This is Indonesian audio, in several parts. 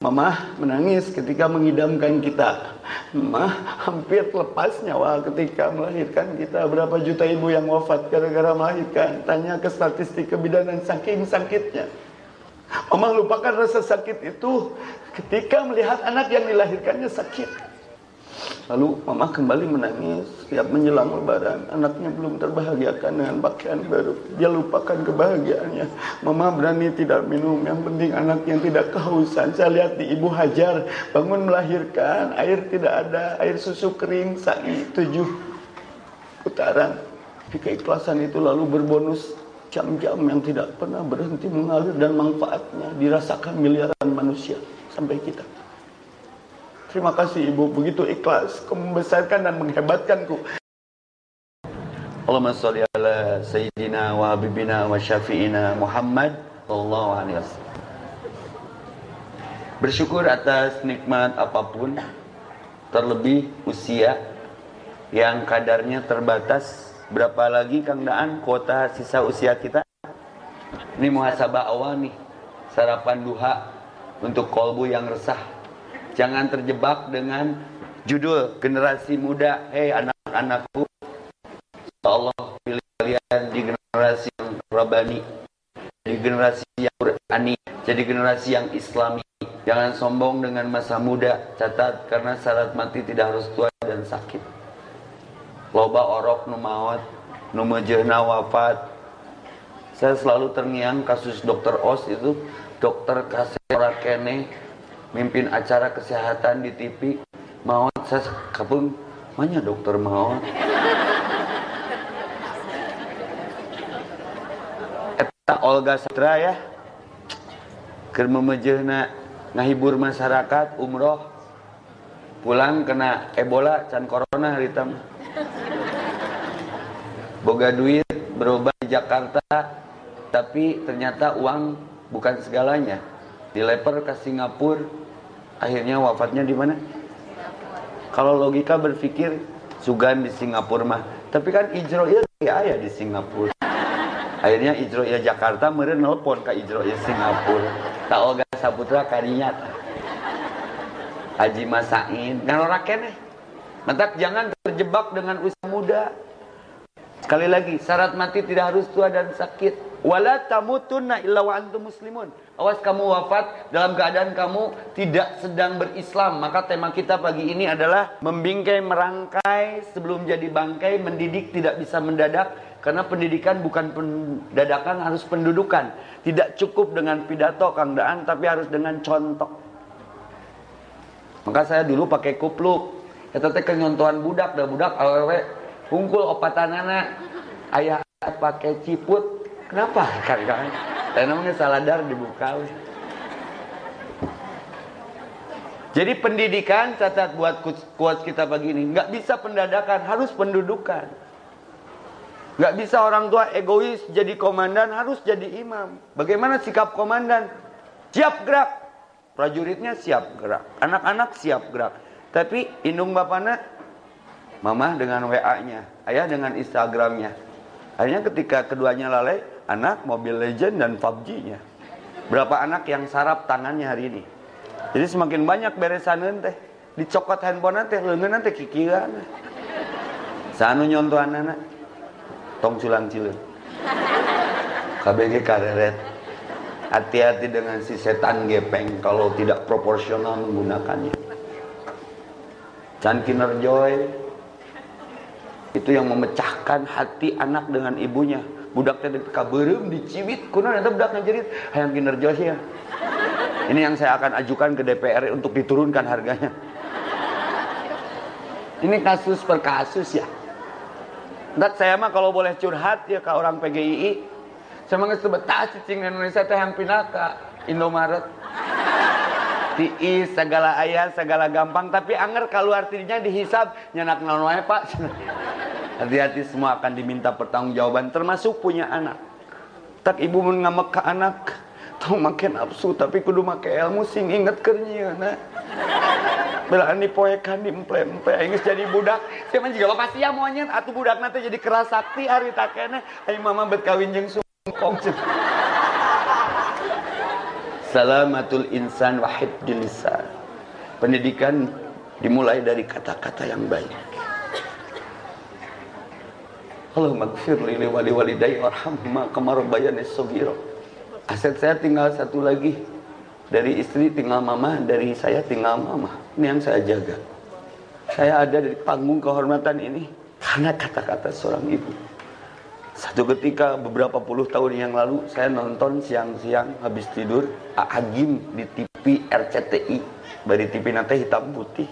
Mama menangis ketika mengidamkan kita. Mama hampir lepas nyawa ketika melahirkan kita. Berapa juta ibu yang wafat gara-gara melahirkan. Tanya ke statistik kebidanan saking sakitnya. Mama lupakan rasa sakit itu ketika melihat anak yang dilahirkannya sakit. Lalu mama kembali menangis Siap menjelang lebaran. Anaknya belum terbahagiakan dengan pakaian baru. Dia lupakan kebahagiaannya. Mama berani tidak minum. Yang penting anak yang tidak kehausan. Saya lihat di ibu hajar Bangun melahirkan Air tidak ada Air susu kering Sa'i tujuh putaran. Keikhlasan itu lalu berbonus Jam-jam yang tidak pernah berhenti mengalir Dan manfaatnya dirasakan miliaran manusia Sampai kita Terima kasih ibu. Begitu ikhlas Kau membesarkan dan menghebatkanku. Allahumma salli ala Sayyidina wa Habibina wa Syafi'ina Muhammad Sallallahu alaihi wasallam. Bersyukur atas nikmat apa pun Terlebih usia Yang kadarnya terbatas. Berapa lagi Kang Daan kuota sisa usia kita? Ini muhasabah awal nih Sarapan duha Untuk kolbu yang resah Jangan terjebak dengan judul generasi muda. Hei anak-anakku, Allah pilih kalian di generasi yang rabani, di generasi yang Qurani, jadi generasi yang islami. Jangan sombong dengan masa muda. Catat karena syarat mati tidak harus tua dan sakit. Loba orok numawat, numejehna wafat. Saya selalu terngiang kasus dokter Os itu, dokter kasih kene mimpin acara kesehatan di TV mau saya kapung mana dokter mau eta Olga Satra ya. Keur memejehna ngahibur masyarakat umroh. Pulang kena ebola can corona hari tam boga duit berobat di Jakarta tapi ternyata uang bukan segalanya. Dileper ke Singapura akhirnya wafatnya di mana? Kalau logika berpikir Sugan di Singapura mah, tapi kan Ijroil ya ya di Singapura. Akhirnya Ijroil Jakarta meren nelpon ke Ijroil Singapura. Tak Olga Saputra kadinya. Haji Masain, ngalora keneh. Mantak jangan terjebak dengan usia muda. Sekali lagi, syarat mati tidak harus tua dan sakit. Wala tamutunna illa wa antum muslimun. Awas kamu wafat dalam keadaan kamu tidak sedang berislam. Maka tema kita pagi ini adalah membingkai merangkai sebelum jadi bangkai, mendidik tidak bisa mendadak karena pendidikan bukan pendadakan harus pendudukan. Tidak cukup dengan pidato Kang Daan tapi harus dengan contoh. Maka saya dulu pakai kupluk. Ya teh kenyontohan budak dah budak awewe hungkul anak ayah pakai ciput. Kenapa? Kan saya namanya saladar dibuka. Jadi pendidikan catat buat kuat kita pagi ini nggak bisa pendadakan harus pendudukan. Nggak bisa orang tua egois jadi komandan harus jadi imam. Bagaimana sikap komandan? Siap gerak. Prajuritnya siap gerak. Anak-anak siap gerak. Tapi indung bapaknya mama dengan WA-nya, ayah dengan Instagramnya. Akhirnya ketika keduanya lalai, anak Mobile Legend dan PUBG-nya. Berapa anak yang sarap tangannya hari ini? Jadi semakin banyak beresan teh dicokot handphone teh leungeun teh kikiran. Sanu nyontohan anak tong culang cileun. KBG kareret. Hati-hati dengan si setan gepeng kalau tidak proporsional menggunakannya. Can Kinerjoy itu yang memecahkan hati anak dengan ibunya budak teh kaberem dicibit kunaon eta budak ngajerit hayang kinerja ya ini yang saya akan ajukan ke DPR untuk diturunkan harganya. Ini kasus per kasus ya. Dan saya mah kalau boleh curhat ya ke orang PGII saya mah betah cicing Indonesia teh yang pindah ke Indomaret. Tiis segala ayat segala gampang tapi anger kalau artinya dihisap nyenak naon Pak Hati-hati semua akan diminta pertanggungjawaban termasuk punya anak. Tak ibu mengamak ke anak, tahu makin nafsu tapi kudu make ilmu sing inget kernya nah. Belaan dipoekan diemple-emple ingus jadi budak. Siapa juga bapak sia monyet atuh budak nanti jadi keras sakti hari takene. Ayo mama bet kawin jeung sungkong. Salamatul insan wahid lisan. Pendidikan dimulai dari kata-kata yang baik. Allahumma gfir li wali walidayya warhamhuma kama rabbayani shaghira. Aset saya tinggal satu lagi. Dari istri tinggal mama, dari saya tinggal mama. Ini yang saya jaga. Saya ada di panggung kehormatan ini karena kata-kata seorang ibu. Satu ketika beberapa puluh tahun yang lalu saya nonton siang-siang habis tidur Agim di TV RCTI dari TV nanti hitam putih.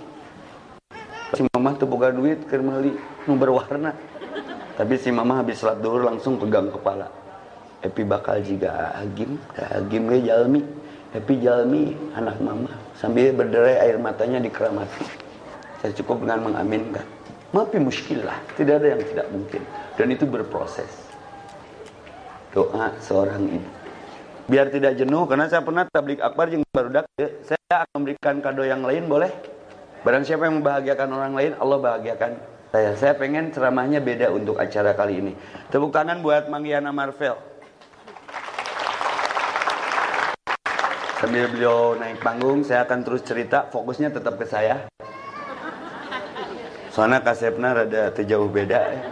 Si mama tuh buka duit ke meli nu berwarna. Tapi si mama habis sholat dulu langsung pegang kepala. Epi bakal juga Agim, Agim ge jalmi. Epi jalmi anak mama sambil berderai air matanya dikeramati. Saya cukup dengan mengaminkan. Maafi muskilah, tidak ada yang tidak mungkin. Dan itu berproses. Doa seorang ibu. Biar tidak jenuh, karena saya pernah tablik akbar yang baru dak, saya akan memberikan kado yang lain, boleh? Barang siapa yang membahagiakan orang lain, Allah bahagiakan saya. Saya pengen ceramahnya beda untuk acara kali ini. Tepuk tangan buat Manggiana Marvel. Sambil beliau naik panggung, saya akan terus cerita, fokusnya tetap ke saya. Soalnya kasepna rada terjauh beda. Ya.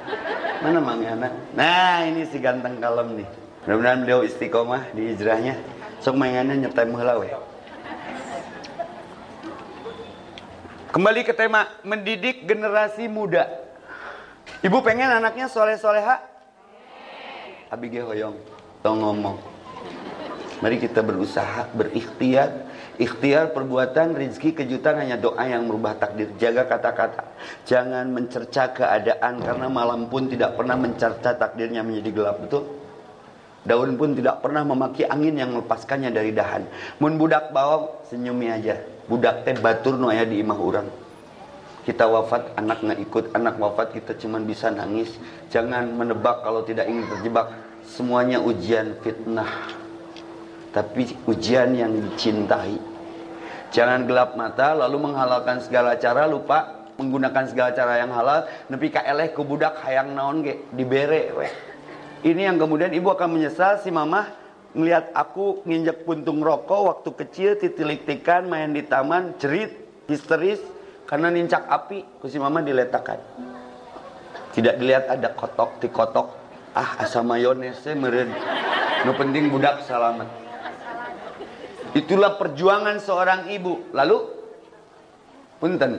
Mana Mang Yana? Nah ini si ganteng kalem nih. Mudah-mudahan beliau istiqomah di hijrahnya. Sok Mang Yana nyetem heula. Kembali ke tema mendidik generasi muda. Ibu pengen anaknya soleh-soleha? Abi ge hoyong. Tong ngomong. Mari kita berusaha, berikhtiar Ikhtiar perbuatan, rizki, kejutan hanya doa yang merubah takdir. Jaga kata-kata. Jangan mencerca keadaan karena malam pun tidak pernah mencerca takdirnya menjadi gelap. Betul? Daun pun tidak pernah memaki angin yang melepaskannya dari dahan. Mun budak bawang, senyumi aja. Budak teh batur no di imah urang. Kita wafat, anak nggak ikut. Anak wafat, kita cuma bisa nangis. Jangan menebak kalau tidak ingin terjebak. Semuanya ujian fitnah tapi ujian yang dicintai. Jangan gelap mata lalu menghalalkan segala cara lupa menggunakan segala cara yang halal nepi ka eleh ku budak hayang naon ge dibere we. Ini yang kemudian ibu akan menyesal si mama melihat aku nginjek puntung rokok waktu kecil titilik-tikan main di taman cerit histeris karena nincak api ku si mama diletakkan. Tidak dilihat ada kotok di kotok. Ah asa mayones meren. Nu penting budak selamat. Itulah perjuangan seorang ibu. Lalu, punten,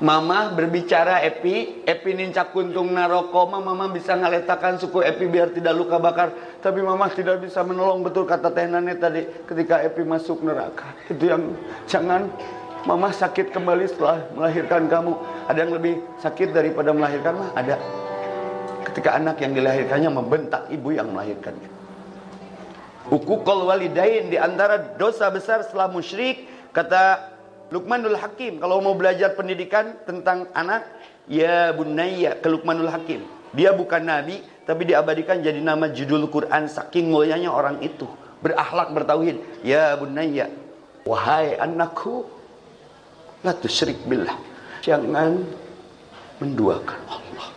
mama berbicara Epi, Epi nincak kuntung naroko, mama bisa ngaletakan suku Epi biar tidak luka bakar. Tapi mama tidak bisa menolong betul kata teh Nane tadi ketika Epi masuk neraka. Itu yang jangan mama sakit kembali setelah melahirkan kamu. Ada yang lebih sakit daripada melahirkan mah? Ada. Ketika anak yang dilahirkannya membentak ibu yang melahirkannya. Hukukul walidain di antara dosa besar setelah musyrik kata Luqmanul Hakim kalau mau belajar pendidikan tentang anak ya bunayya ke Luqmanul Hakim. Dia bukan nabi tapi diabadikan jadi nama judul Quran saking mulianya orang itu. Berakhlak bertauhid. Ya bunayya wahai anakku la tusyrik billah. Jangan menduakan Allah.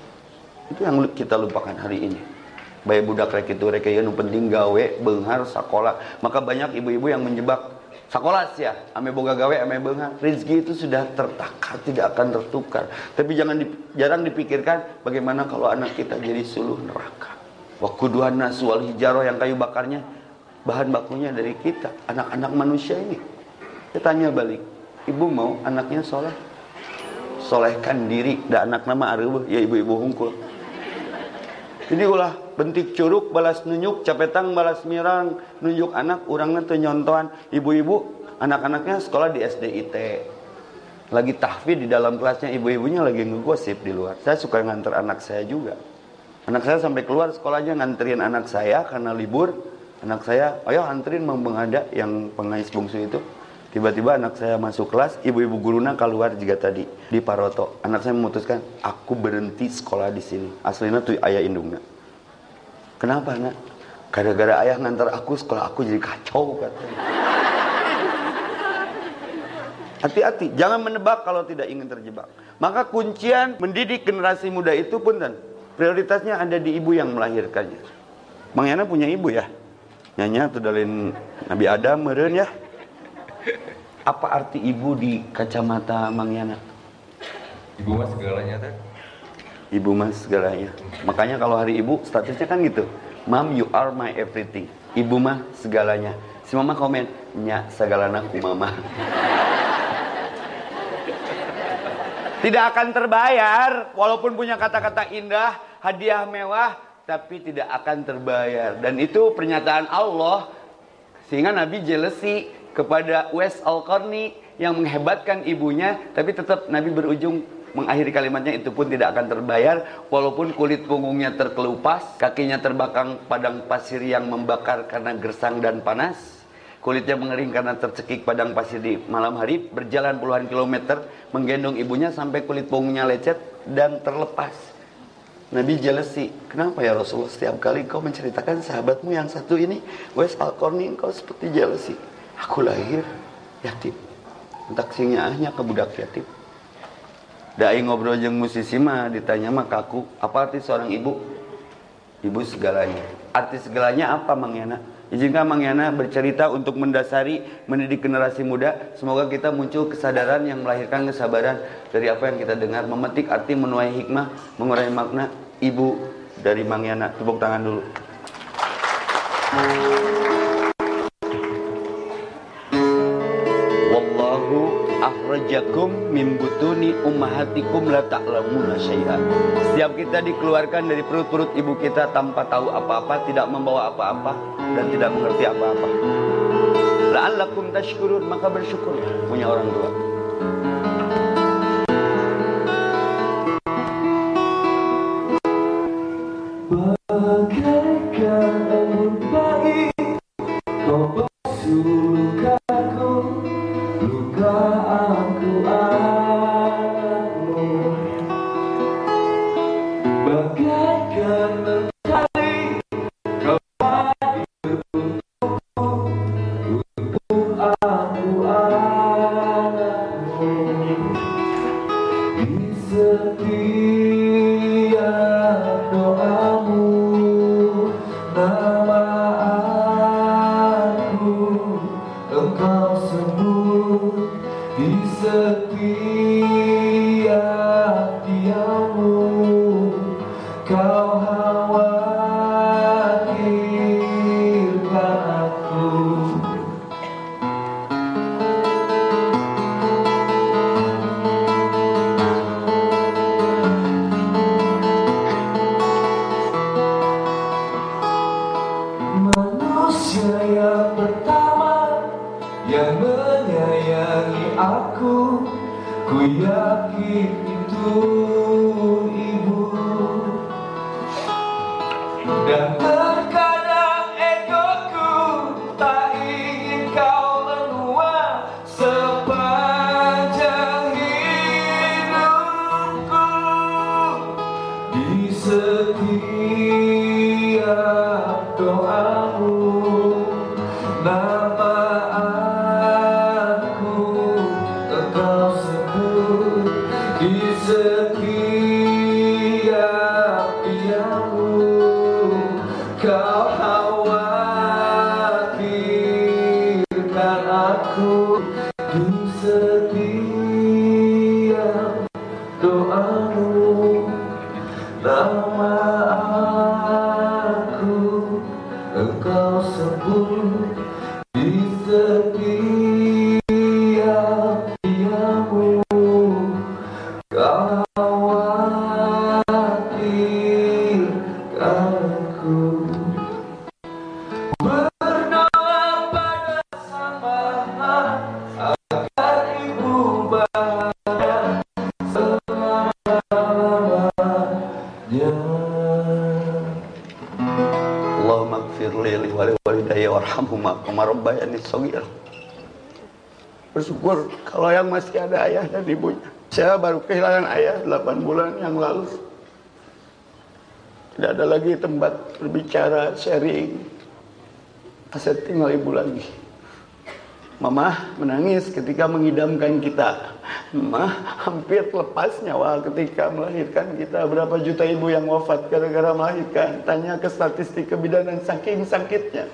Itu yang kita lupakan hari ini. Bayi budak rek itu rek nu penting gawe benghar sekolah. Maka banyak ibu-ibu yang menjebak sekolah sih ya, ame boga gawe ame benghar. Rizki itu sudah tertakar, tidak akan tertukar. Tapi jangan di, jarang dipikirkan bagaimana kalau anak kita jadi suluh neraka. Waktu dua wal hijaro yang kayu bakarnya bahan bakunya dari kita, anak-anak manusia ini. Kita tanya balik, ibu mau anaknya soleh? Solehkan diri, dan anak nama areuh ya ibu-ibu hungkul. Jadi ulah bentik curug balas nunjuk, capetang balas mirang, nunjuk anak, orangnya tuh nyontohan. Ibu-ibu, anak-anaknya sekolah di SDIT. Lagi tahfid di dalam kelasnya, ibu-ibunya lagi ngegosip di luar. Saya suka nganter anak saya juga. Anak saya sampai keluar sekolahnya nganterin anak saya karena libur. Anak saya, ayo anterin Mang ada yang pengais bungsu itu. Tiba-tiba anak saya masuk kelas, ibu-ibu guruna keluar juga tadi di Paroto. Anak saya memutuskan, aku berhenti sekolah di sini. Aslinya tuh ayah indungnya. Kenapa nak? Gara-gara ayah ngantar aku sekolah aku jadi kacau katanya. Hati-hati, jangan menebak kalau tidak ingin terjebak. Maka kuncian mendidik generasi muda itu pun dan prioritasnya ada di ibu yang melahirkannya. Bang Yana punya ibu ya? Nyanya tuh dalin Nabi Adam meren ya. Apa arti ibu di kacamata Mang Yana? Ibu mah segalanya teh. Ibu mas segalanya. Makanya kalau hari ibu statusnya kan gitu. Mom you are my everything. Ibu mah segalanya. Si mama komen, nya segalana ku mama. Tidak akan terbayar walaupun punya kata-kata indah, hadiah mewah, tapi tidak akan terbayar. Dan itu pernyataan Allah sehingga Nabi jealousy kepada Wes Al-Qarni yang menghebatkan ibunya, tapi tetap Nabi berujung mengakhiri kalimatnya itu pun tidak akan terbayar walaupun kulit punggungnya terkelupas, kakinya terbakar padang pasir yang membakar karena gersang dan panas. Kulitnya mengering karena tercekik padang pasir di malam hari, berjalan puluhan kilometer, menggendong ibunya sampai kulit punggungnya lecet dan terlepas. Nabi jealousy, kenapa ya Rasulullah setiap kali kau menceritakan sahabatmu yang satu ini, Wes al kau seperti jealousy. Aku lahir yatim. Taksinya hanya ke budak yatim. Dai ngobrol jeng musisi mah ditanya mah kaku, apa arti seorang ibu? Ibu segalanya. Arti segalanya apa Mang Yana? Izinkan Yana bercerita untuk mendasari mendidik generasi muda. Semoga kita muncul kesadaran yang melahirkan kesabaran dari apa yang kita dengar. Memetik arti menuai hikmah, mengurai makna. Ibu dari Mang Yana. Tepuk tangan dulu. Wallahu akhrajakum min butuni ummahatikum la ta'lamuna syai'an. Setiap kita dikeluarkan dari perut-perut ibu kita tanpa tahu apa-apa, tidak membawa apa-apa dan tidak mengerti apa-apa. La'allakum tashkurun, maka bersyukur punya orang tua. Bersyukur kalau yang masih ada ayah dan ibunya. Saya baru kehilangan ayah 8 bulan yang lalu. Tidak ada lagi tempat berbicara, sharing. Saya tinggal ibu lagi. Mama menangis ketika mengidamkan kita. Mama hampir lepas nyawa ketika melahirkan kita. Berapa juta ibu yang wafat gara-gara melahirkan. Tanya ke statistik kebidanan saking sakitnya.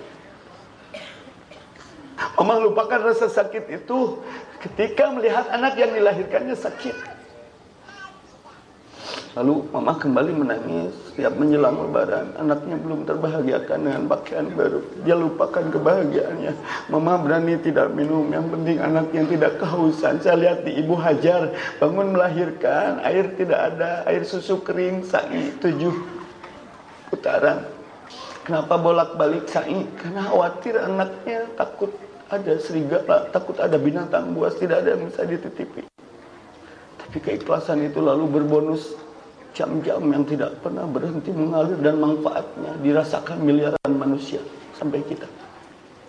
Mama lupakan rasa sakit itu ketika melihat anak yang dilahirkannya sakit. Lalu mama kembali menangis setiap menjelang lebaran. Anaknya belum terbahagiakan dengan pakaian baru. Dia lupakan kebahagiaannya. Mama berani tidak minum. Yang penting anaknya tidak kehausan. Saya lihat di ibu Hajar bangun melahirkan. Air tidak ada. Air susu kering. Sa'i tujuh putaran. Kenapa bolak-balik sa'i? Karena khawatir anaknya takut ada serigala, takut ada binatang buas, tidak ada yang bisa dititipi. Tapi keikhlasan itu lalu berbonus jam-jam yang tidak pernah berhenti mengalir dan manfaatnya dirasakan miliaran manusia sampai kita.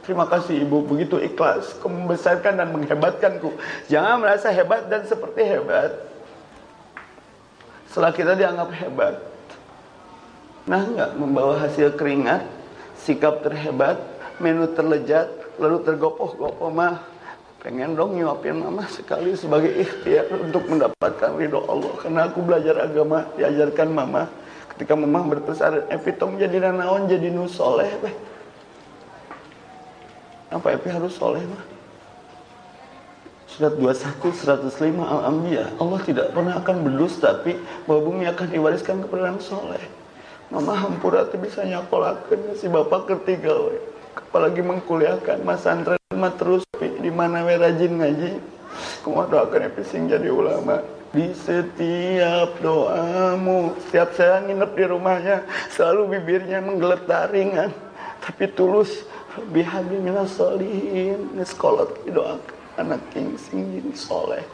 Terima kasih ibu, begitu ikhlas, kau membesarkan dan menghebatkanku. Jangan merasa hebat dan seperti hebat. Setelah kita dianggap hebat, nah enggak membawa hasil keringat, sikap terhebat, menu terlejat, lalu tergopoh-gopoh mah pengen dong nyuapin mama sekali sebagai ikhtiar untuk mendapatkan ridho Allah. Karena aku belajar agama diajarkan mama. Ketika mama berpesan Evi tong jadi nanaon jadi nu soleh apa Evi harus soleh mah Surat 21, 105 Al-Anbiya. Allah tidak pernah akan berdusta Tapi bahwa bumi akan diwariskan kepada yang soleh. Mama hampura bisa nyakolakan Si bapak ketiga we. Apalagi mengkuliahkan Mas Sandra mah terus di mana we rajin ngaji? Kumaha doakan epi sing jadi ulama. Di setiap doamu setiap saya nginep di rumahnya selalu bibirnya menggeletar ringan tapi tulus bihabi minas solihin sekolah doakan anak king sing soleh.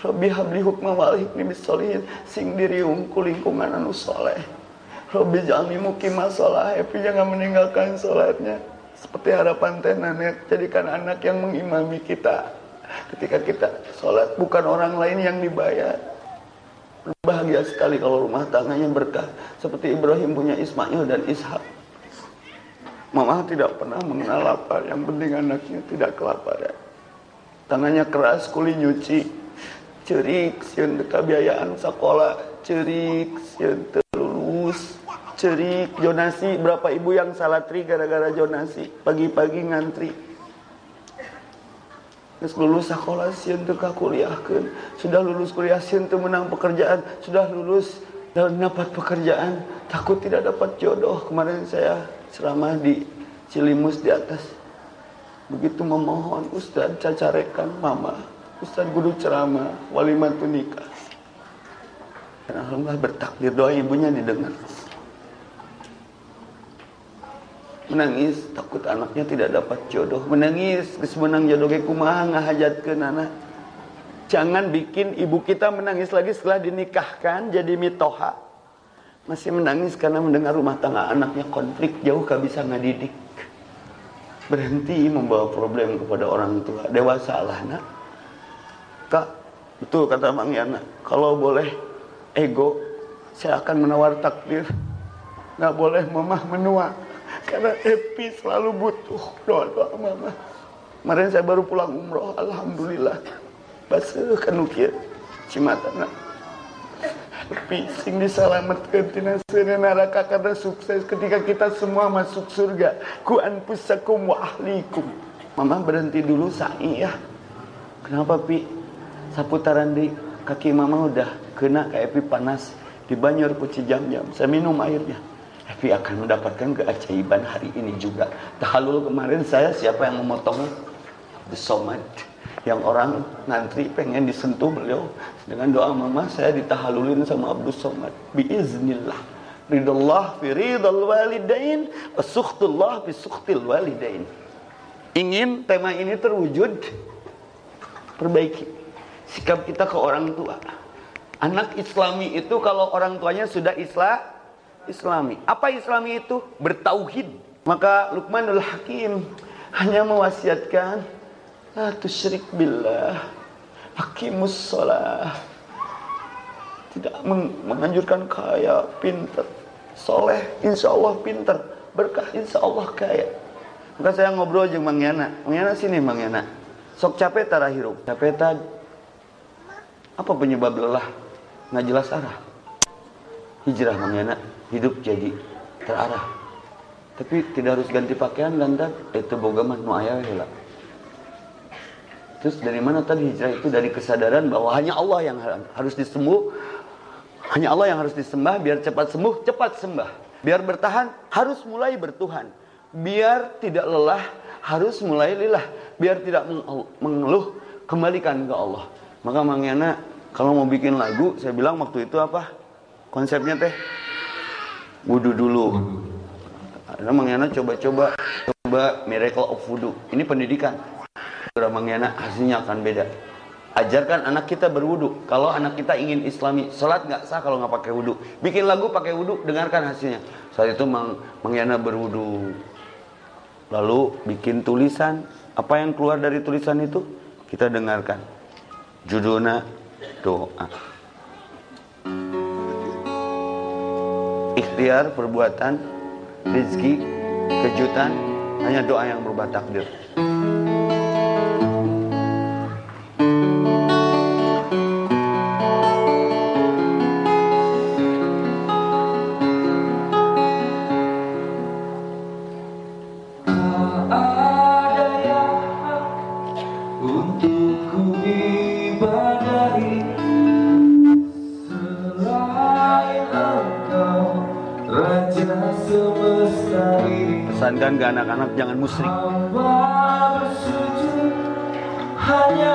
Rabbi habli hukma wal hikmi bisolihin sing diriung ku lingkungan anu soleh Rabbi jalmi mukimah sholah Epi jangan meninggalkan sholatnya. Seperti harapan teh nenek jadikan anak yang mengimami kita. Ketika kita sholat bukan orang lain yang dibayar. Bahagia sekali kalau rumah tangganya berkah. Seperti Ibrahim punya Ismail dan Ishak. Mama tidak pernah mengenal lapar yang penting anaknya tidak kelaparan. Tangannya keras kuli nyuci. Cerik siun biayaan sekolah. Cerik siun lulus cerik jonasi berapa ibu yang salah tri gara-gara jonasi pagi-pagi ngantri. Terus lulus sekolah sian teu kuliahkeun sudah lulus kuliah sian teu menang pekerjaan. Sudah lulus dan dapat pekerjaan. Takut tidak dapat jodoh. Kemarin saya ceramah di Cilimus di atas. Begitu memohon Ustaz cacarekan mama. Ustaz guru ceramah walimatu nikah. Dan Alhamdulillah bertakdir doa ibunya didengar menangis takut anaknya tidak dapat jodoh. Menangis geus menang jodoh kumaha ngahajatkeun anak? Jangan bikin ibu kita menangis lagi setelah dinikahkan jadi mitoha. Masih menangis karena mendengar rumah tangga anaknya konflik jauh gak bisa ngadidik. Berhenti membawa problem kepada orang tua. Dewasa lah nak. Kak betul kata Mang Yana. Kalau boleh ego saya akan menawar takdir. Nggak boleh mamah menua karena Epi selalu butuh doa-doa mama. Kemarin saya baru pulang umroh, alhamdulillah. Basuh kan ukir cimatana. Epi sing diselamatkan tina neraka karena sukses ketika kita semua masuk surga. Ku anfusakum wa ahlikum. Mama berhenti dulu sa'i ya. Kenapa Pi? Saputaran di kaki mama udah kena kayak Epi panas. Di banyor kuci jam-jam. Saya minum airnya. Tapi akan mendapatkan keajaiban hari ini juga. Tahalul kemarin saya siapa yang memotong Abdus Somad. Yang orang ngantri pengen disentuh beliau. Dengan doa mama saya ditahalulin sama Abdus Somad. Biiznillah. Ridallah fi ridal walidain. Suhtullah fi suhtil walidain. Ingin tema ini terwujud. Perbaiki. Sikap kita ke orang tua. Anak islami itu kalau orang tuanya sudah islam islami. Apa islami itu? Bertauhid. Maka Luqmanul Hakim hanya mewasiatkan la tusyrik billah hakimus sholah tidak menganjurkan kaya pinter soleh insya Allah pinter berkah insya Allah kaya. Maka saya ngobrol dengan Mang Yana. Mang Yana sini Mang Yana. Sok capek tara hirup. Capek apa penyebab lelah? Nggak jelas arah. Hijrah Mang Yana hidup jadi terarah. Tapi tidak harus ganti pakaian dan itu boga mah nu aya lah terus dari mana tadi hijrah itu? Dari kesadaran bahwa hanya Allah yang harus disembuh. Hanya Allah yang harus disembah. Biar cepat sembuh cepat sembah. Biar bertahan harus mulai bertuhan. Biar tidak lelah harus mulai lillah biar tidak mengeluh kembalikan ke Allah. Maka mangyana kalau mau bikin lagu saya bilang waktu itu apa? Konsepnya teh wudhu dulu. Karena mengenai coba-coba coba miracle of wudhu ini pendidikan. Surah mengenai hasilnya akan beda. Ajarkan anak kita berwudhu kalau anak kita ingin islami sholat nggak sah kalau nggak pakai wudhu bikin lagu pakai wudhu dengarkan hasilnya. Saat itu meng mengenai berwudhu lalu bikin tulisan. Apa yang keluar dari tulisan itu? Kita dengarkan. Judulnya doa ikhtiar perbuatan rezeki kejutan hanya doa yang berubah takdir pesankan ke anak-anak jangan musyrik. Hanya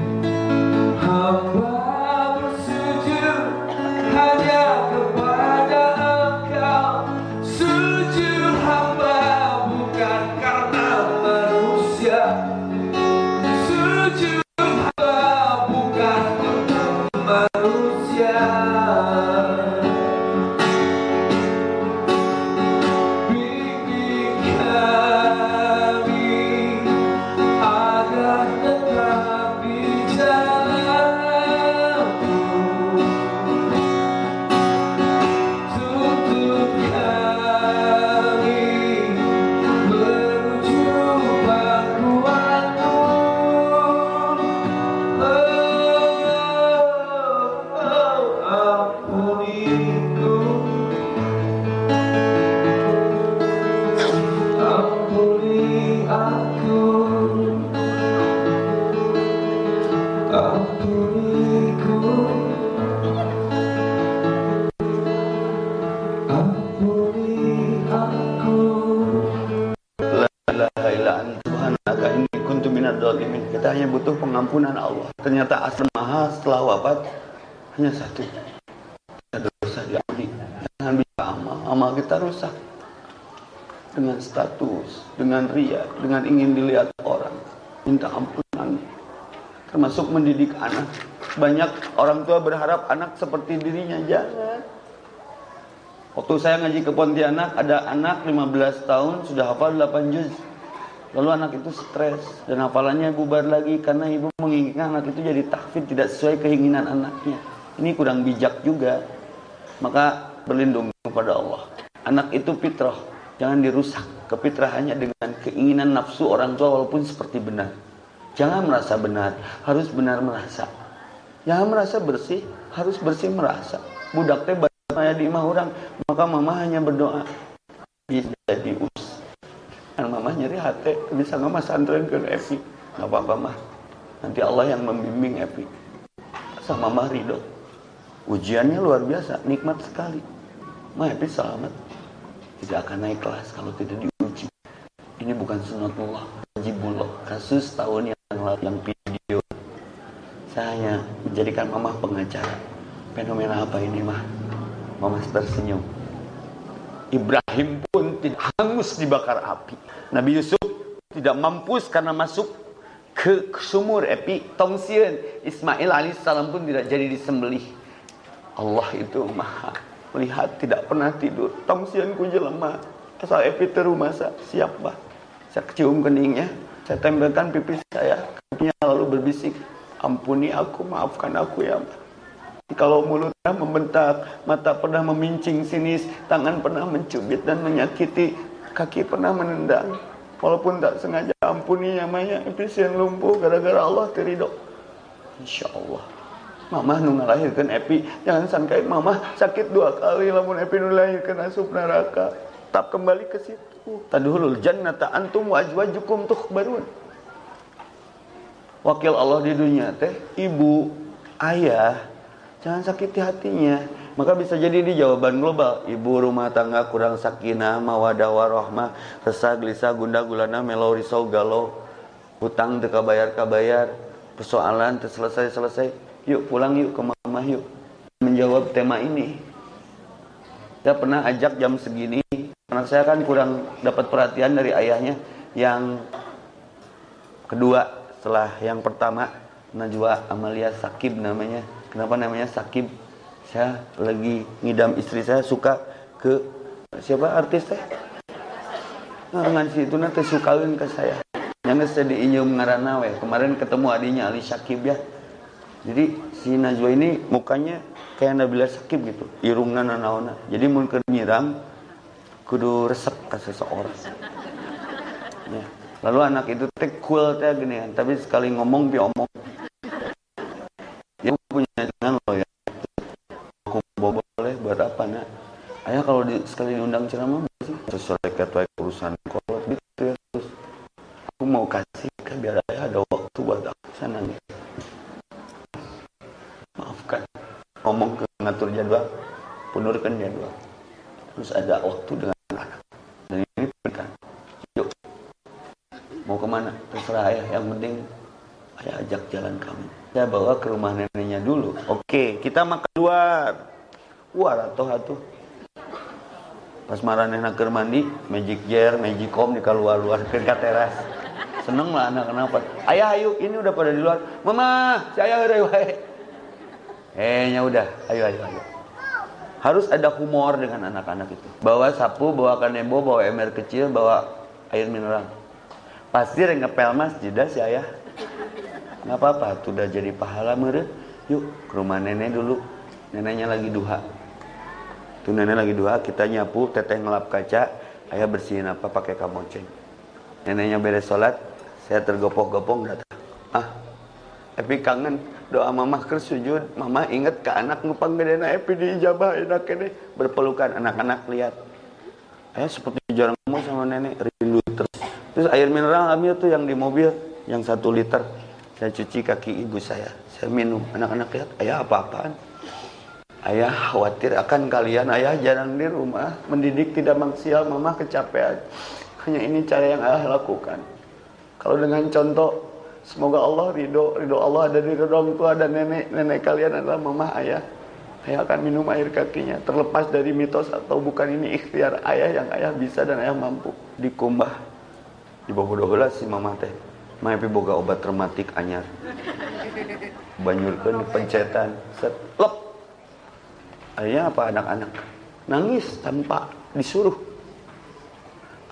hamba. Ada dosa diampuni. Jangan bisa amal. Amal kita rusak. Dengan status, dengan ria, dengan ingin dilihat orang. Minta ampunan. Termasuk mendidik anak. Banyak orang tua berharap anak seperti dirinya. Jangan. Waktu saya ngaji ke Pontianak, ada anak 15 tahun sudah hafal 8 juz. Lalu anak itu stres dan hafalannya bubar lagi karena ibu menginginkan anak itu jadi takfir tidak sesuai keinginan anaknya. Ini kurang bijak juga. Maka berlindung kepada Allah. Anak itu fitrah, jangan dirusak kefitrahannya dengan keinginan nafsu orang tua walaupun seperti benar. Jangan merasa benar, harus benar merasa. Jangan merasa bersih, harus bersih merasa. Budak teh di imah orang, maka mama hanya berdoa. Jadi us kan mama nyeri hati bisa nggak mas santren ke Epi nggak apa-apa mah nanti Allah yang membimbing Epi sama mama ridho ujiannya luar biasa nikmat sekali. Epi selamat. Tidak akan naik kelas kalau tidak diuji. Ini bukan sunatullah wajibullah kasus tahun yang lalu yang video. Saya hanya menjadikan mama pengacara. Fenomena apa ini mah? Mama tersenyum. Ibrahim pun tidak hangus dibakar api. Nabi Yusuf tidak mampus karena masuk ke sumur epi tongsian. Ismail alaihissalam pun tidak jadi disembelih. Allah itu maha melihat tidak pernah tidur. Tongsian ku jelema. Asal epi teru masa siap bah. Saya cium keningnya. Saya tempelkan pipi saya. Kakinya lalu berbisik. Ampuni aku, maafkan aku ya. Bah. Kalau mulutnya membentak, mata pernah memincing sinis, tangan pernah mencubit dan menyakiti, kaki pernah menendang. Walaupun tak sengaja ampuni yang banyak efisien lumpuh gara-gara Allah terido. Insya Allah. Mama nu ngalahirkan Epi, jangan sangka mama sakit dua kali lamun Epi nu lahirkan asup neraka. Tak kembali ke situ. Tadhulul jannata antum wa ajwajukum tukhbarun. Wakil Allah di dunia teh ibu, ayah, Jangan sakiti hatinya. Maka bisa jadi di jawaban global. Ibu rumah tangga kurang sakinah, mawadah warohmah, resah, gelisah, gundah, gulana, melo, risau, galau. Hutang teka bayar kabayar. Persoalan terselesai-selesai. Yuk pulang yuk ke mama yuk. Menjawab tema ini. Saya pernah ajak jam segini. Karena saya kan kurang dapat perhatian dari ayahnya. Yang kedua setelah yang pertama. Najwa Amalia Sakib namanya Kenapa namanya sakib? Saya lagi ngidam istri saya suka ke siapa artis teh? Ngan si itu nanti sukain ke saya. Yang saya diinjau ngarana we. Kemarin ketemu adiknya Ali Sakib ya. Jadi si Najwa ini mukanya kayak Nabila Sakib gitu. Irungna nanaona. Jadi mun keur nyiram kudu resep ke seseorang. Ya. Lalu anak itu teh cool teh gini, tapi sekali ngomong bi omong dia punya jangan loh ya aku boleh buat apa nak ayah kalau di, sekali diundang ceramah sesuai ketua urusan kolot gitu ya terus aku mau kasih kan biar ayah ada waktu buat aku sana nih maafkan ngomong ke ngatur jadwal punurkan jadwal terus ada waktu dengan anak dan ini berikan yuk mau ke mana terserah ayah yang penting ayah ajak jalan kami saya bawa ke rumah neneknya dulu. Oke, kita makan luar. Wah, ratuh atuh. Pas marah nenek ke mandi, magic jar, magic com di keluar luar ke teras. Seneng lah anak kenapa? Ayah ayo, ini udah pada di luar. Mama, saya udah wae. Eh, nya udah, ayo ayo ayo. Harus ada humor dengan anak-anak itu. Bawa sapu, bawa kanebo, bawa ember kecil, bawa air mineral. Pasti ngepel jeda si ayah nggak apa-apa sudah jadi pahala meren yuk ke rumah nenek dulu. Neneknya lagi duha. Tuh nenek lagi duha kita nyapu teteh ngelap kaca ayah bersihin apa pakai kamoceng neneknya beres sholat saya tergopok-gopong datang ah Epi kangen. Doa mama ke sujud. Mama inget ke anak ngupang gede na Epi diijabah enak ini berpelukan anak-anak lihat. Ayah seperti jarang ngomong sama nenek rindu terus. Terus air mineral ambil tuh yang di mobil yang satu liter. Saya cuci kaki ibu saya. Minum. Anak-anak lihat, ayah apa-apaan? Ayah khawatir akan kalian. Ayah jarang di rumah. Mendidik tidak maksimal. Mama kecapean. Hanya ini cara yang ayah lakukan. Kalau dengan contoh, semoga Allah ridho. Ridho Allah ada di orang tua dan nenek. Nenek kalian adalah mama ayah. Ayah akan minum air kakinya. Terlepas dari mitos atau bukan ini ikhtiar ayah yang ayah bisa dan ayah mampu. Dikumbah. Di bawah si mama teh Mapi boga obat rematik anyar. Banyurkan pencetan, set, lep. Akhirnya apa anak-anak? Nangis tanpa disuruh.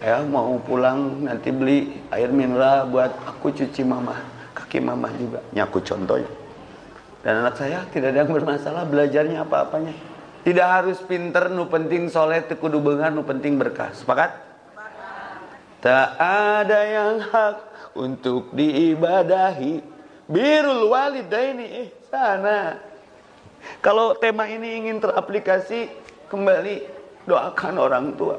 Ya mau pulang nanti beli air mineral buat aku cuci mama, kaki mama juga. Nyaku contohnya. Dan anak saya tidak ada yang bermasalah belajarnya apa-apanya. Tidak harus pinter, nu penting soleh, tekudu bengar, nu penting berkah. Sepakat? Tak ada yang hak untuk diibadahi. Birul walidaini sana. Kalau tema ini ingin teraplikasi kembali doakan orang tua.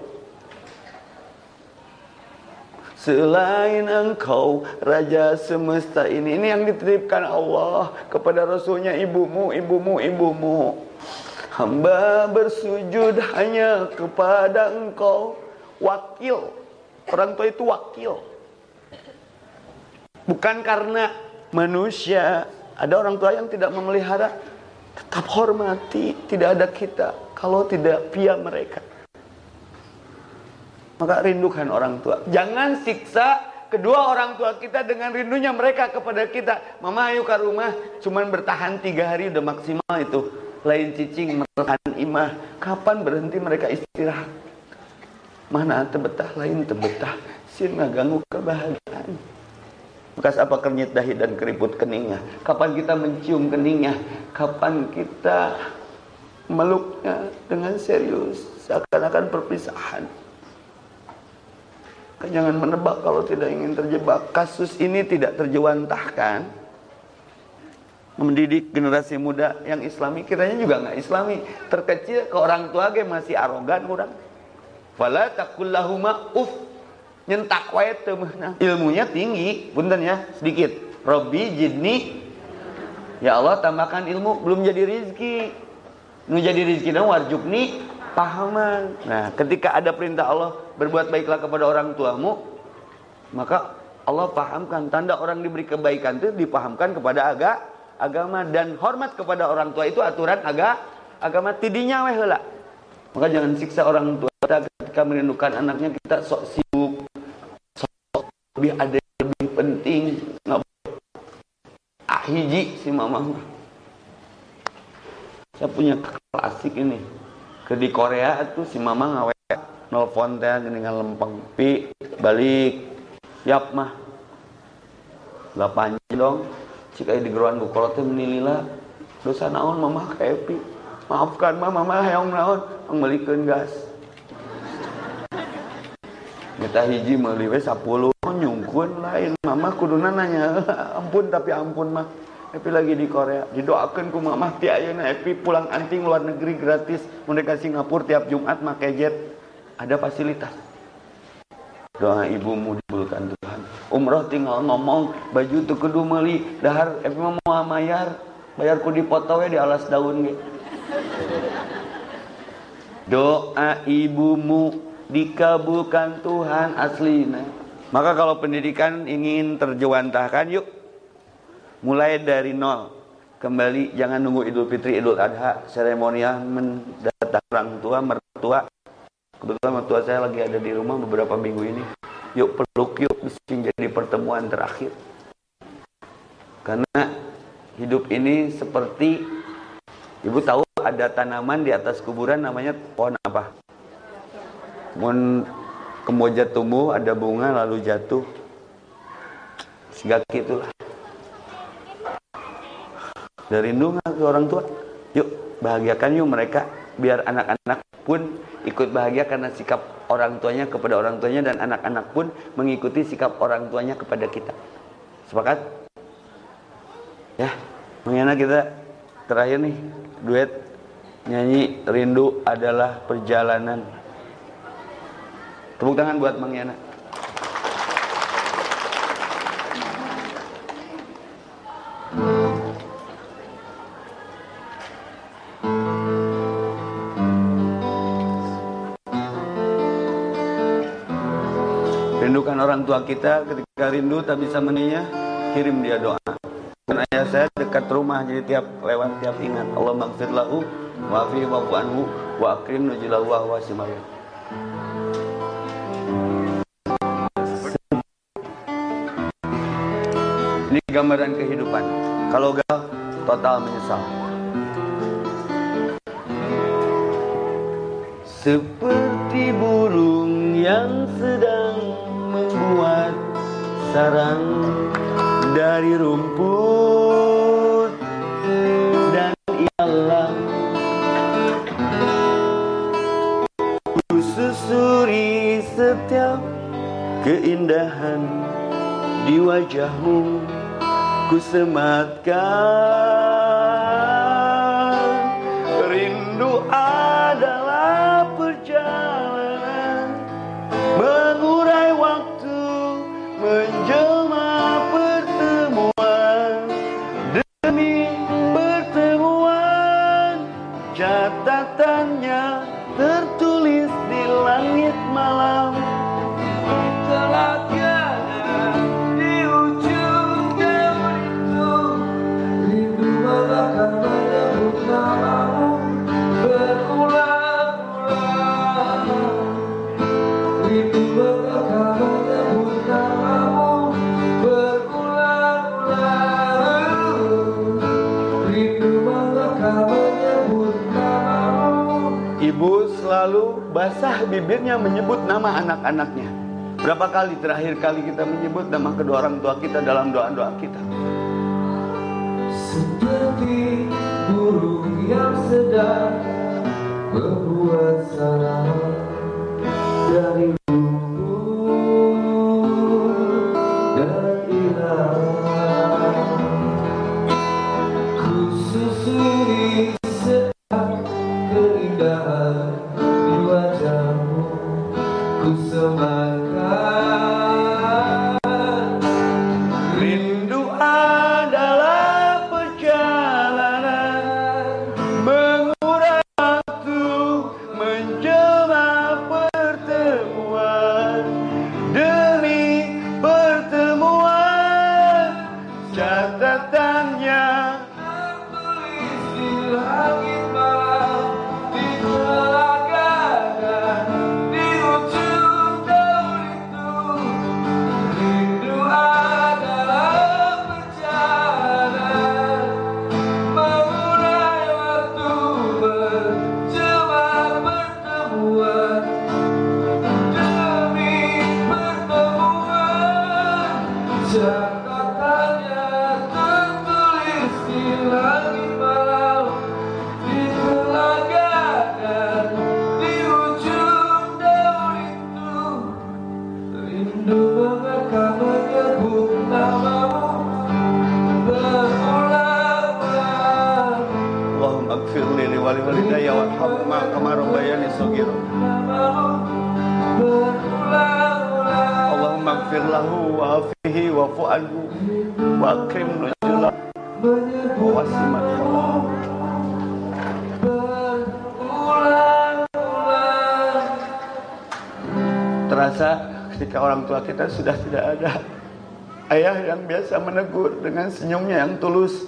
Selain engkau Raja semesta ini Ini yang dititipkan Allah Kepada Rasulnya ibumu, ibumu, ibumu. Hamba bersujud hanya kepada engkau. Wakil. Orang tua itu wakil Bukan karena manusia Ada orang tua yang tidak memelihara Tetap hormati Tidak ada kita Kalau tidak pia mereka maka rindukan orang tua. Jangan siksa kedua orang tua kita dengan rindunya mereka kepada kita. Mama ayo ke rumah, cuman bertahan tiga hari udah maksimal itu. Lain cicing, mertahan imah. Kapan berhenti mereka istirahat? Mana tebetah, lain tebetah. Sin ganggu kebahagiaan. Bekas apa kernyit dahi dan keriput keningnya? Kapan kita mencium keningnya? Kapan kita meluknya dengan serius? Seakan-akan perpisahan. Jangan menebak kalau tidak ingin terjebak. Kasus ini tidak terjewantahkan. Mendidik generasi muda yang islami. Kitanya juga nggak islami. Terkecil ke orang tua masih arogan kurang. Fala takullahuma uf. Nyentak wae Ilmunya tinggi. Punten ya, sedikit. Robbi jidni. Ya Allah tambahkan ilmu. Belum jadi rizki. Nu jadi rizki warjukni pahaman. Nah, ketika ada perintah Allah berbuat baiklah kepada orang tuamu, maka Allah pahamkan tanda orang diberi kebaikan itu dipahamkan kepada aga, agama dan hormat kepada orang tua itu aturan aga, agama tidinya weh. Maka jangan siksa orang tua kita ketika merindukan anaknya kita sok lebih ada lebih penting. Ah, hiji si mama. Saya punya klasik ini. Ke di Korea itu si mama ngawe nelfon teh dengan lempeng. Pi balik. Yap mah. Delapan dong. Jika di geruan bukolot teh menilila dosa naon mama pi. Maafkan mah mama hayang naon. Ngelikeun gas. Kita hiji meuli we 10 nyungkun lain. Mama kuduna nanya ampun tapi ampun mah. Epi lagi di Korea didoakan ku mamah ti ayeuna Epi pulang anting luar negeri gratis. Mereka Singapura tiap Jumat make jet ada fasilitas. Doa ibumu dibulkan Tuhan. Umroh tinggal ngomong baju tuh kudu meuli dahar Epi mau mayar. Bayar ku dipoto di alas daun ge. Doa ibumu dikabulkan Tuhan aslina maka kalau pendidikan ingin terjewantahkan yuk. Mulai dari nol. Kembali jangan nunggu Idul Fitri Idul Adha. Seremonial mendatang orang tua mertua. Kebetulan mertua saya lagi ada di rumah beberapa minggu ini. Yuk peluk yuk. Bisa jadi pertemuan terakhir. Karena hidup ini seperti ibu tahu ada tanaman di atas kuburan namanya pohon apa kemoja tumbuh ada bunga lalu jatuh segala itulah dari rindu ke orang tua? Yuk, bahagiakan yuk mereka biar anak-anak pun ikut bahagia karena sikap orang tuanya kepada orang tuanya dan anak-anak pun mengikuti sikap orang tuanya kepada kita. Sepakat? Ya, mengenai kita terakhir nih duet nyanyi rindu adalah perjalanan. Tepuk tangan buat Mang Yana. orang tua kita ketika rindu tak bisa meninya kirim dia doa. Dan ayah saya dekat rumah jadi tiap lewat tiap ingat. Allah maghfir lahu wa fi wa anhu wa akrim nujilahu wa wa gambaran kehidupan. Kalau gak total menyesal. Seperti burung yang sedang membuat sarang dari rumput. Dan ialah ku susuri setiap keindahan di wajahmu ku sematkan basah bibirnya menyebut nama anak-anaknya. Berapa kali terakhir kali kita menyebut nama kedua orang tua kita dalam doa-doa kita? Seperti burung yang sedang berbuat salah dari kholah berulang-ulang Terasa ketika orang tua kita sudah tidak ada Ayah yang biasa menegur dengan senyumnya yang tulus.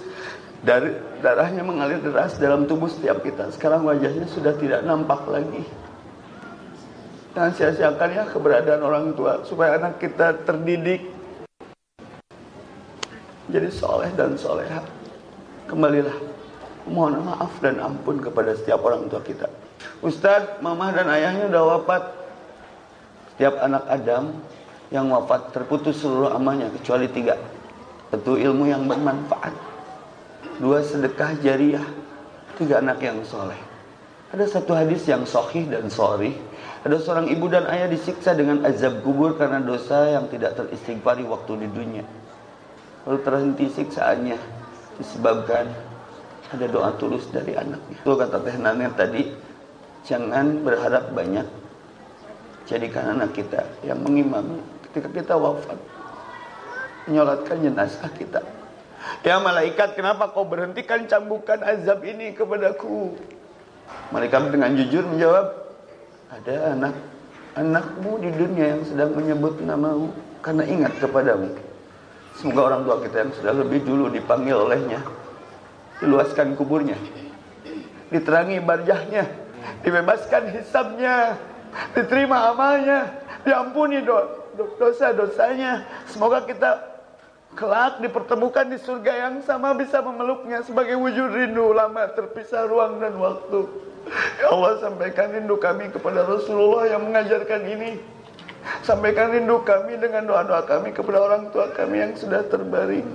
Dari Darahnya mengalir deras dalam tubuh setiap kita. Sekarang wajahnya sudah tidak nampak lagi Jangan sia-siakan ya keberadaan orang tua Supaya anak kita terdidik Jadi soleh dan soleha Kembalilah Mohon maaf dan ampun kepada setiap orang tua kita Ustadz, mamah dan ayahnya udah wafat setiap anak Adam yang wafat terputus seluruh amalnya kecuali tiga. Satu ilmu yang bermanfaat. Dua sedekah jariah. Tiga anak yang soleh. Ada satu hadis yang sohih dan sorry. Ada seorang ibu dan ayah disiksa dengan azab kubur karena dosa yang tidak teristighfari waktu di dunia. Lalu terhenti siksaannya disebabkan ada doa tulus dari anaknya. Itu kata Teh Nanir tadi, jangan berharap banyak jadikan anak kita yang mengimami ketika kita wafat menyolatkan jenazah kita ya malaikat kenapa kau berhentikan cambukan azab ini kepadaku malaikat dengan jujur menjawab ada anak anakmu di dunia yang sedang menyebut namamu karena ingat kepadamu semoga orang tua kita yang sudah lebih dulu dipanggil olehnya diluaskan kuburnya diterangi barjahnya dibebaskan hisabnya diterima amalnya, diampuni do- do- dosa-dosanya. Semoga kita kelak dipertemukan di surga yang sama bisa memeluknya sebagai wujud rindu lama terpisah ruang dan waktu. Ya Allah sampaikan rindu kami kepada Rasulullah yang mengajarkan ini. Sampaikan rindu kami dengan doa-doa kami kepada orang tua kami yang sudah terbaring.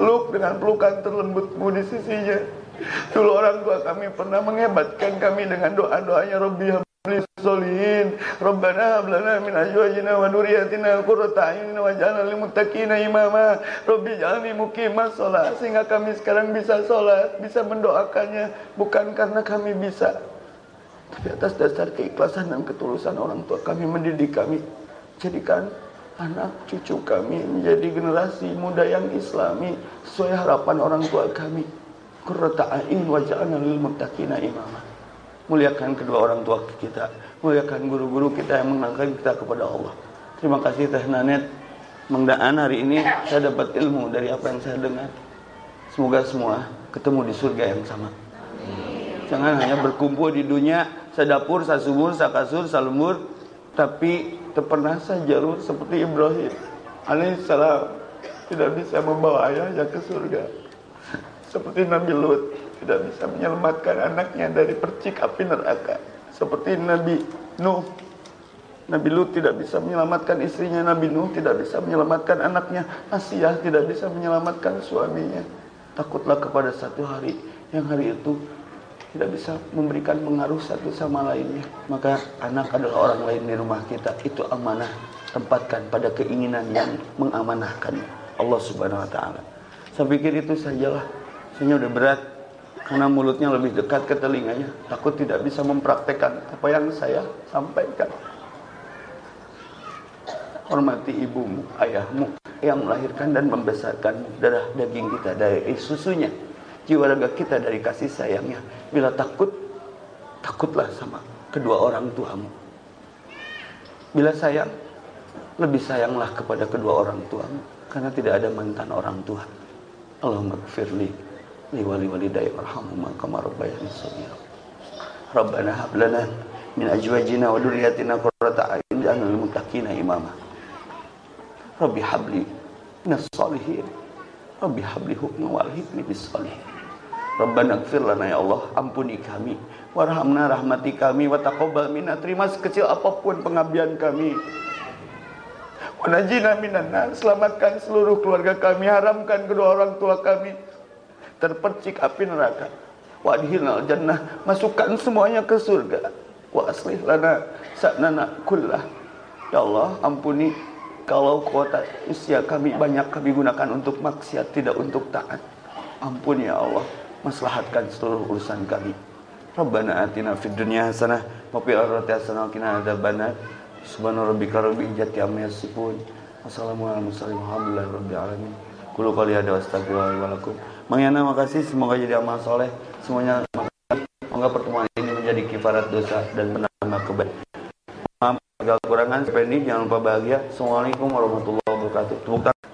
Peluk dengan pelukan terlembutmu di sisinya. Dulu orang tua kami pernah menghebatkan kami dengan doa-doanya Rabbi hab lana min azwajina wa dhurriyyatina qurrata a'yunin waj'alna lil muttaqina imama. Rabbi ij'alni muqimas shalah sehingga kami sekarang bisa salat bisa mendoakannya. Bukan karena kami bisa tapi atas dasar keikhlasan dan ketulusan orang tua kami mendidik kami jadikan anak cucu kami menjadi generasi muda yang islami sesuai harapan orang tua kami. Qurrata a'yun waj'alna lil muttaqina imama muliakan kedua orang tua kita, muliakan guru-guru kita yang mengenalkan kita kepada Allah. Terima kasih Teh Nanet. Mengdaan hari ini saya dapat ilmu dari apa yang saya dengar. Semoga semua ketemu di surga yang sama. Jangan hanya berkumpul di dunia, sedapur, sasubur, sakasur, salumur, tapi terpernah jalur seperti Ibrahim alaihissalam tidak bisa membawa ayahnya ke surga. Seperti Nabi Lut tidak bisa menyelamatkan anaknya dari percik api neraka. Seperti Nabi Nuh. Nabi Lut tidak bisa menyelamatkan istrinya Nabi Nuh tidak bisa menyelamatkan anaknya Asiyah tidak bisa menyelamatkan suaminya. Takutlah kepada satu hari yang hari itu tidak bisa memberikan pengaruh satu sama lainnya. Maka anak adalah orang lain di rumah kita. Itu amanah tempatkan pada keinginan yang mengamanahkan Allah subhanahu wa ta'ala. Saya pikir itu sajalah. Sebenarnya udah berat karena mulutnya lebih dekat ke telinganya. Takut tidak bisa mempraktekkan apa yang saya sampaikan. Hormati ibumu ayahmu yang melahirkan dan membesarkan darah daging kita dari susunya. Jiwa raga kita dari kasih sayangnya. Bila takut takutlah sama kedua orang tuamu. Bila sayang lebih sayanglah kepada kedua orang tuamu. Karena tidak ada mantan orang tua Allahumma gfirli li wali walidayya warhamhuma kama rabbayani shaghira Rabbana hab lana min azwajina wa dhurriyyatina qurrata a'yun waj'alna lil muttaqina imama. Rabbi habli minas salihin. Rabbi habli hukma wal hikmi bis salihin. Rabbana gfir lana ya Allah ampuni kami. Warhamna rahmati kami wa taqabbal minna. Terima sekecil apa pun pengabdian kami. Wanajina minan selamatkan seluruh keluarga kami. Haramkan kedua orang tua kami terpercik api neraka. Wa adhilnal jannah, masukkan semuanya ke surga. Wa aslih lana sa'nana kullah. Ya Allah, ampuni kalau kuota usia kami banyak kami gunakan untuk maksiat, tidak untuk taat. Ampuni ya Allah, maslahatkan seluruh urusan kami. Rabbana atina fid dunya hasanah wa fil akhirati hasanah wa qina adzabannar. Subhana rabbika rabbil izzati amma yasifun. Wassalamualaikum warahmatullahi wabarakatuh. Kulu qali hada wa astagfirullahaladzim. Mang Yana makasih semoga jadi amal soleh semuanya makasih. Semoga pertemuan ini menjadi kifarat dosa dan menambah kebaikan. Maaf segala kekurangan, Fendi jangan lupa bahagia. Assalamualaikum warahmatullahi wabarakatuh. Tepuk tangan.